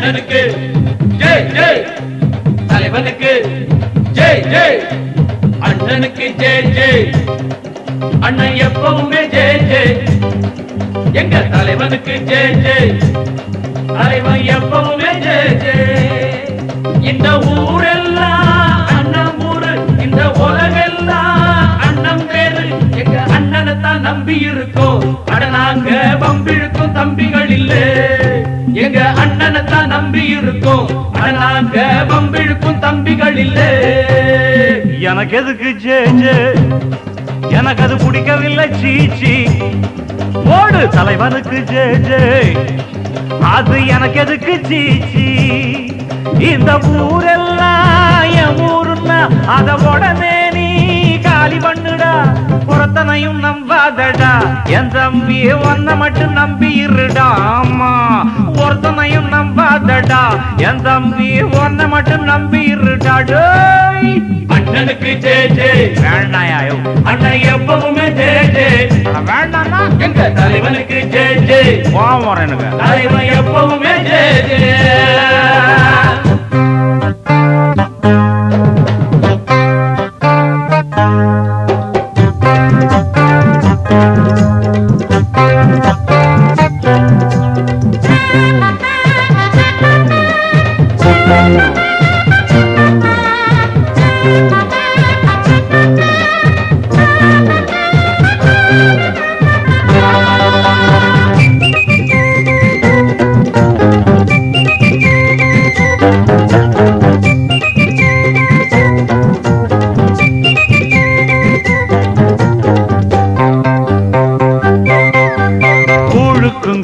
அண்ணனுக்கு ஜெய் ஜெய். தலைவனுக்கு. ஜெய் ஜெய். அண்ணனுக்கு ஜெய் ஜெய். அண்ணன் எப்பவுமே ஜெய் ஜெய். எங்க தலைவனுக்கு ஜெய் ஜெய். தலைவன் எப்பவுமே ஜெய் ஜெய். இந்த ஊரெல்லாம் அண்ணன் ஊரு இந்த உலகெல்லாம் அண்ணன் பேரு. எங்க அண்ணனை தான் நம்பி இருக்கோம் அட நாங்க பம்பிழுக்கும் தம்பிகள் இல்ல. எங்க அண்ணனை தான் நம்பி இருக்கோம். நாங்க பம்பிழுக்கும் தம்பிகள் இல்ல எனக்கு எதுக்கு ஜே ஜே? எனக்கு அது பிடிக்கவில்லை சீச்சி ஓடு தலைவனுக்கு ஜே ஜே. அது எனக்கு எதுக்கு சீச்சி இந்த ஊரெல்லாம் என் ஊருன்னா அத உடனே காலி பண்ணுடா புறத்தனையும் நம்பாதடா. என் தம்பி ஒன்ன மட்டும் நம்பி இருடா ஆமா ஒருத்தனையும் நம்பாதடா. என் தம்பி ஒன்ன மட்டும் நம்பி இருடா அண்ணனுக்கு ஜெய் ஜெய் வேண்டாயா அண்ணன் எப்பவுமே ஜெய் ஜெய் வேண்டாம்னா எங்க தலைவனுக்கு எனக்கு. தலைவன் எப்பவுமே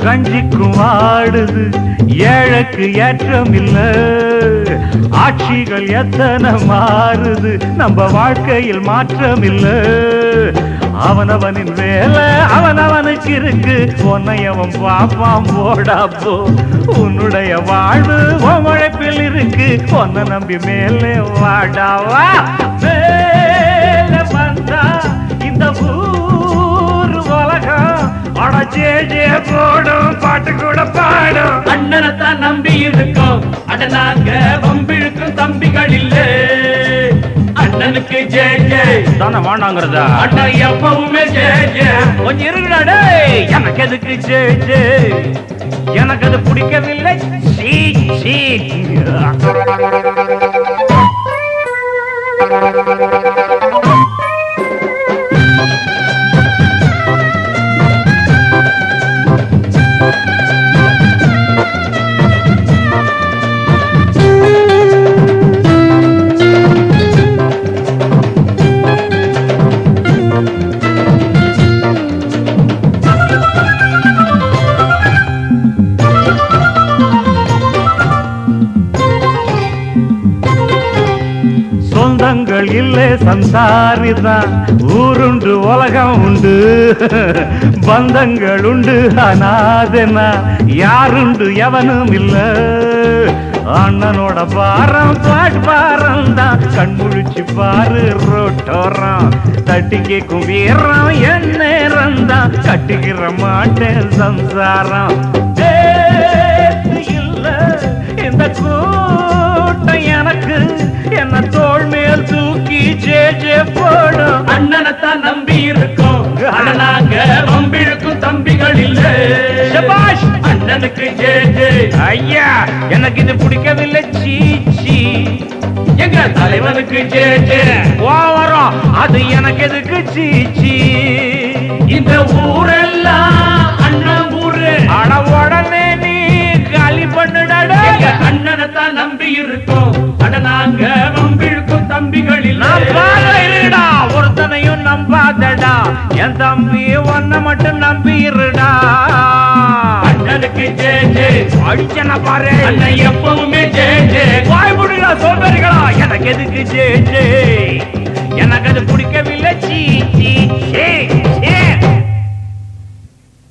கஞ்சிக்கும் ஆடுது. எனக்கு ஏற்றம் இல்ல ஆட்சிகள் எத்தனை மாறுது நம்ம வாழ்க்கையில் மாற்றம் இல்ல அவனவனின் வேலை அவனவனுக்கு இருக்கு. உன்னையவன் பாப்பான் போடா போ. உன்னுடைய வாழ்வு உன் உழைப்பில் இருக்கு. உன்னை நம்பி மேலே வாடாவா மேலே வந்தா இந்த ஊர் உலகம். அட ஜே ஜே போடும் பாட்டு தம்பிகள் இல்ல அண்ணனுக்கு ஜெய் ஜெய் தானே வேண்டாங்கிறதா அண்ணன் எப்பவுமே ஜெய் ஜெய் கொஞ்சம் இருக்குடா எனக்கு எதுக்கு ஜே ஜே? எனக்கு அது பிடிக்கவில்லை. சீ சீ. இல்லை ஊருண்டு உலகம் உண்டு. பந்தங்கள் உண்டு அனாதனா. யாருண்டு எவனும் இல்ல. அண்ணனோட பாரம் பாட்டு பாரம் தான் கண்முழிச்சு பாரு ரோட்டோரம். தட்டி கேக்கும் வீரம் என் நேரம் தான் கட்டிக்கிற மாட்டேன் சம்சாரம். ஜெய் ஐயா எனக்கு இது பிடிக்கவில்லை. சீ சீ. எங்க தலைவனுக்கு ஜெய் ஜெய் வரும் அது எனக்கு எதுக்கு சீ சீ. இந்த ஊரெல்லாம் அண்ணன் ஊரு. அட உடனே நீ காலி பண்ணுடா. அண்ணனை தான் நம்பி இருக்கோம். அட நாங்க வம்பிழுக்கும் தம்பிகள் இல்ல இருடா ஒருத்தனையும் நம்பாதடா. என் தம்பி ஒன்ன மட்டும் நம்பி இருடா அடிச்சன பாரு. அண்ணன் எப்பவுமே ஜே ஜே. வாய் முடியல சோம்பேறிகளா? எனக்கு எதுக்கு ஜே ஜே?